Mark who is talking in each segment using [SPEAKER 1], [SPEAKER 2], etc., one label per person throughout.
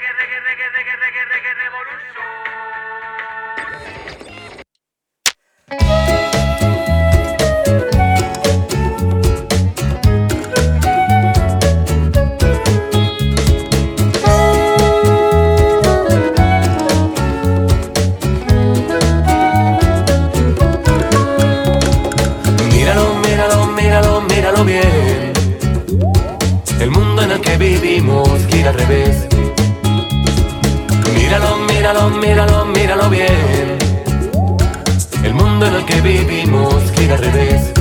[SPEAKER 1] Que reggae, reggae, reggae, reggae, reggae, reggae, revolution. Míralo, míralo, míralo, míralo bien. El mundo en el que vivimos gira al revés. Míralo, míralo, míralo, míralo bien. El mundo en el que vivimos gira al revés.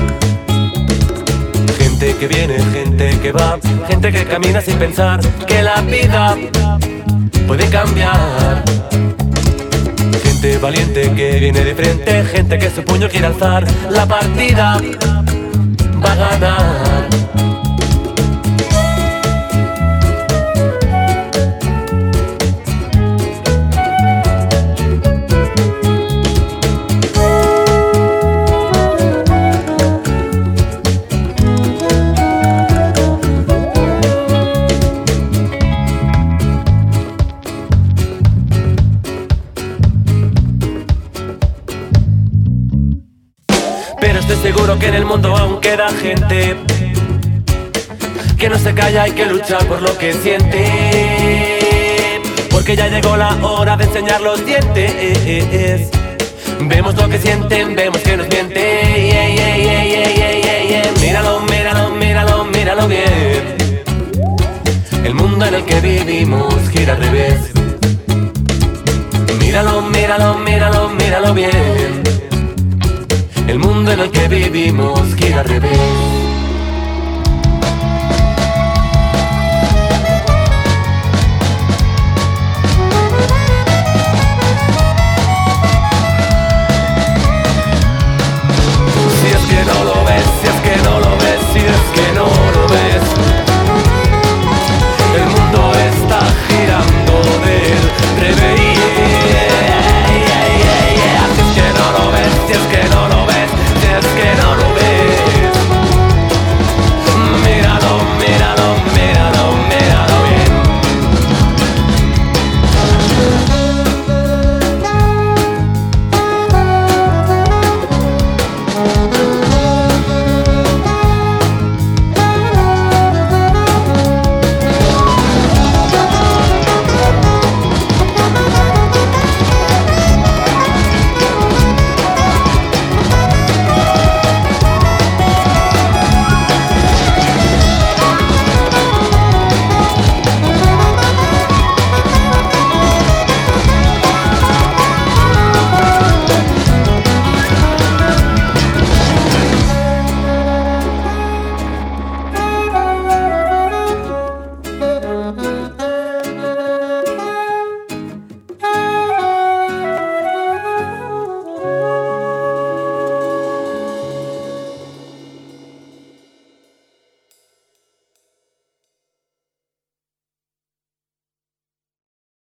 [SPEAKER 1] Gente que viene, gente que va, gente que camina sin pensar que la vida puede cambiar. Gente valiente que viene de frente, gente que su puño quiere alzar, la partida va a ganar. Pero estoy seguro que en el mundo aún queda gente que no se calla y que lucha por lo que siente. Porque ya llegó la hora de enseñar los dientes. Vemos lo que sienten, vemos que nos mienten. Yeah, yeah, yeah. Míralo, míralo, míralo, míralo bien. El mundo en el que vivimos gira al revés. Míralo, míralo, míralo, míralo bien. Que vivimos gira al revés.